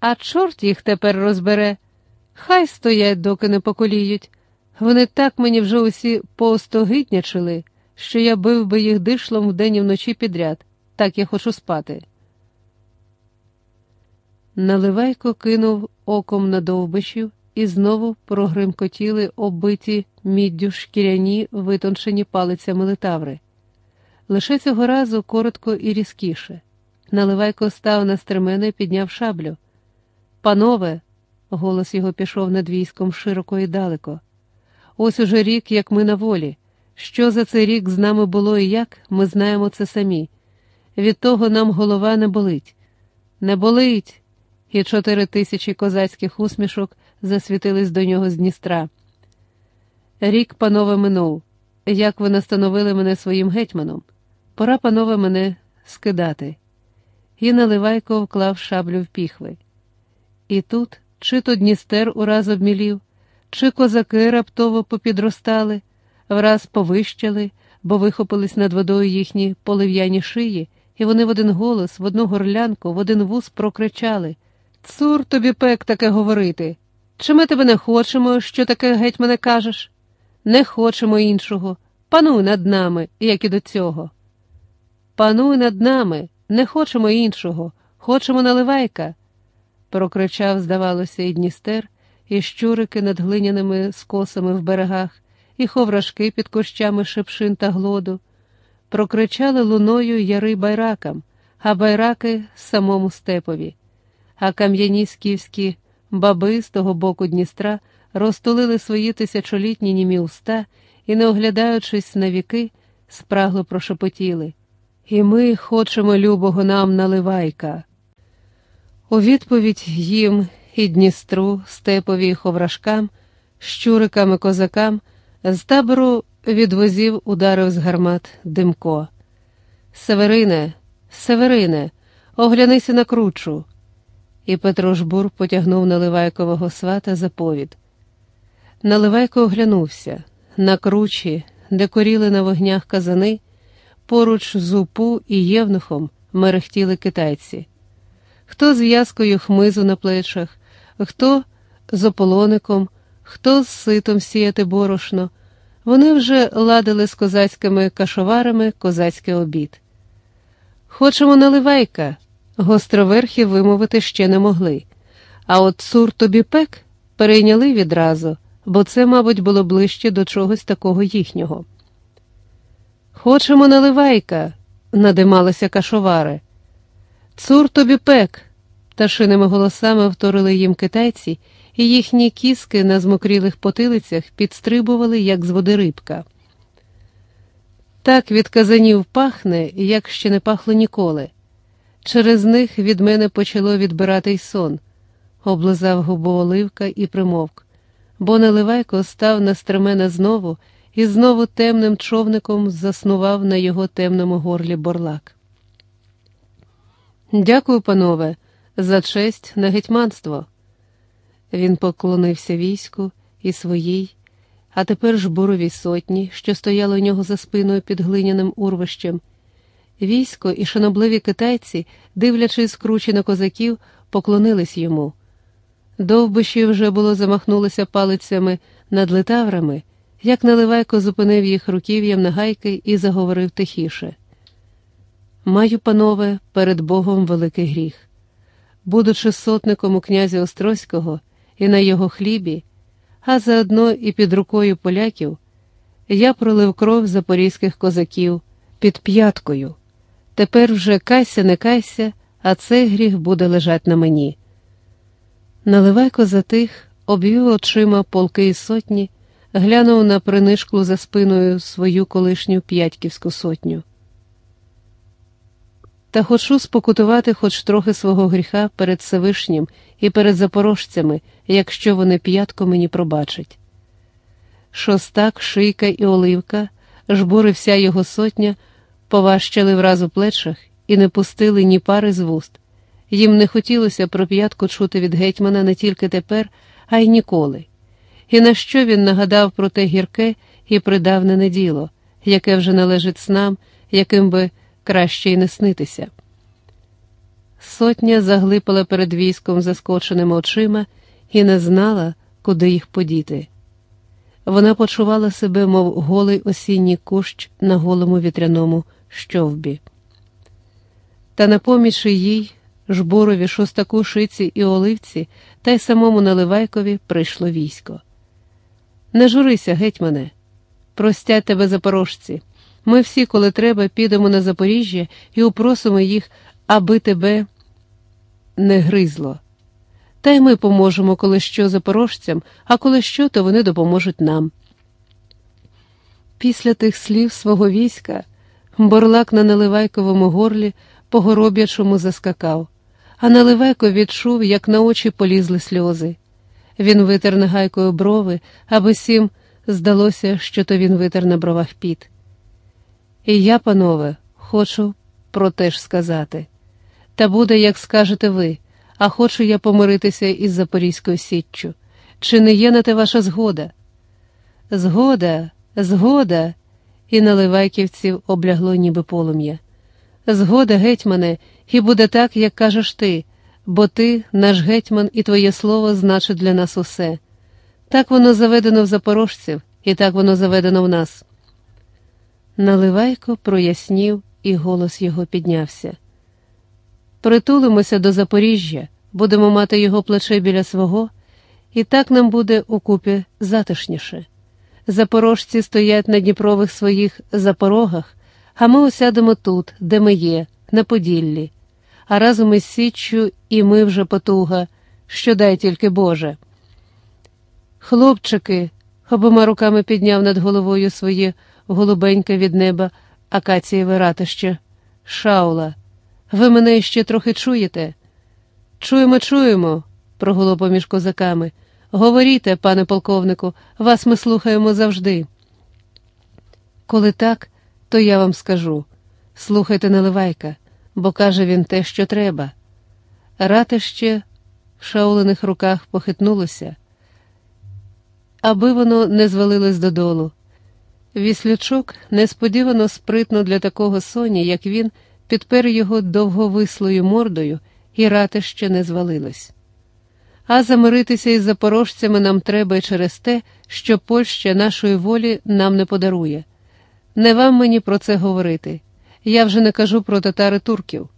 А чорт їх тепер розбере. Хай стоять, доки не поколіють. Вони так мені вже усі поостогиднячили, що я бив би їх дишлом вдень і вночі підряд. Так я хочу спати. Наливайко кинув оком на довбищів і знову прогримкотіли оббиті міддю шкіряні, витончені палицями литаври. Лише цього разу коротко і різкіше. Наливайко став на стремена і підняв шаблю. Панове, голос його пішов над військом широко і далеко. Ось уже рік, як ми на волі. Що за цей рік з нами було і як, ми знаємо це самі. Від того нам голова не болить. Не болить. І чотири тисячі козацьких усмішок засвітились до нього з Дністра. Рік, панове, минув. Як ви настановили мене своїм гетьманом? Пора, панове, мене скидати. І Наливайко вклав шаблю в піхви. І тут чи то Дністер ураз обмілів, чи козаки раптово попідростали, враз повищали, бо вихопились над водою їхні полив'яні шиї, і вони в один голос, в одну горлянку, в один вуз прокричали Цур тобі пек таке говорити. Чи ми тебе не хочемо, що таке геть мене кажеш? Не хочемо іншого. Пануй над нами, як і до цього. Пануй над нами, не хочемо іншого, хочемо наливайка. Прокричав, здавалося, і Дністер, і щурики над глиняними скосами в берегах, і ховрашки під кущами шепшин та глоду. Прокричали луною яри байракам, а байраки самому степові, а кам'яні скіфські баби з того боку Дністра розтулили свої тисячолітні німі уста і, не оглядаючись на віки, спрагло прошепотіли. І ми хочемо любого нам наливайка. У відповідь їм і Дністру, степові і ховрашкам, щурикам і козакам з табору від возів ударив з гармат Димко. Северине, Северине, оглянися на кручу. І Петро Жбур потягнув Наливайкового свата за повід. Наливайко оглянувся на кручі, де коріли на вогнях казани, поруч з упу і євнухом мерехтіли китайці. Хто з в'язкою хмизу на плечах, хто з ополоником, хто з ситом сіяти борошно. Вони вже ладили з козацькими кашоварами козацький обід. Хочемо наливайка, гостроверхи вимовити ще не могли, а от цур тобі пек перейняли відразу, бо це, мабуть, було ближче до чогось такого їхнього. Хочемо наливайка, надималися кашовари. Цур тобі пек, пташиними голосами вторили їм китайці, і їхні кіски на змокрілих потилицях підстрибували, як з води рибка. Так від казанів пахне, як ще не пахло ніколи. Через них від мене почало відбирати й сон, облизав губу оливка і примовк, бо наливайко став на стремена знову і знову темним човником заснував на його темному горлі борлак. Дякую, панове, за честь на гетьманство. Він поклонився війську і своїй, а тепер жбуровій сотні, що стояли у нього за спиною під глиняним урвищем. Військо і шанобливі китайці, дивлячись кручі на козаків, поклонились йому. Довбиші вже було замахнулися палицями над литаврами, як наливайко зупинив їх руків'ям на гайки і заговорив тихіше. Маю, панове, перед Богом великий гріх. Будучи сотником у князя Острозького і на його хлібі, а заодно і під рукою поляків, я пролив кров запорізьких козаків під п'яткою. Тепер вже кайся, не кайся, а цей гріх буде лежать на мені. Наливайко затих, обвів очима полки і сотні, глянув на принишклу за спиною свою колишню п'ятьківську сотню. Та хочу спокутувати хоч трохи свого гріха перед Всевишнім і перед запорожцями, якщо вони п'ятко мені пробачать. Шостак, шийка і оливка, жбури вся його сотня, поважчали враз у плечах і не пустили ні пари з вуст. Їм не хотілося про п'ятку чути від гетьмана не тільки тепер, а й ніколи. І на що він нагадав про те гірке і придавнене діло, яке вже належить снам, яким би краще й не снитися. Сотня заглипала перед військом заскоченими очима і не знала, куди їх подіти. Вона почувала себе, мов голий осінній кущ на голому вітряному щовбі. Та на поміч їй, жбурові, шостаку, шиці і оливці, та й самому Наливайкові прийшло військо. Не журися, гетьмане, простять тебе запорожці. Ми всі, коли треба, підемо на Запоріжжя і упросимо їх, аби тебе не гризло. Та й ми поможемо, коли що запорожцям, а коли що, то вони допоможуть нам. Після тих слів свого війська борлак на Наливайковому горлі по гороб'ячому заскакав, а Наливайко відчув, як на очі полізли сльози. Він витер нагайкою брови, аби сім здалося, що то він витер на бровах піт. І я, панове, хочу про те ж сказати. Та буде, як скажете ви, а хочу я помиритися із Запорізькою Січчю. Чи не є на те ваша згода? Згода, згода, і наливайківців облягло, ніби полум'я. Згода, гетьмане, і буде так, як кажеш ти, бо ти, наш гетьман, і твоє слово значить для нас усе. Так воно заведено в запорожців, і так воно заведено в нас. Наливайко прояснів, і голос його піднявся. Притулимося до Запоріжжя, будемо мати його плече біля свого, і так нам буде укупі затишніше. Запорожці стоять на Дніпрових своїх запорогах, а ми усядемо тут, де ми є, на Поділлі, а разом із Січчю і ми вже потуга, що дай тільки Боже. Хлопчики, обома руками підняв над головою своє голубеньке від неба акацієве ратище. Шаула, ви мене ще трохи чуєте? Чуємо, чуємо, прогуло поміж козаками. Говоріте, пане полковнику, вас ми слухаємо завжди. Коли так, то я вам скажу слухайте Наливайка, бо каже він те, що треба. Ратище в шаулених руках похитнулося, аби воно не звалилось додолу. Віслючок несподівано спритно для такого соні, як він, підпер його довговислою мордою, і ратище не звалилось. А замиритися із запорожцями нам треба й через те, що Польща нашої волі нам не подарує. Не вам мені про це говорити. Я вже не кажу про татари турків.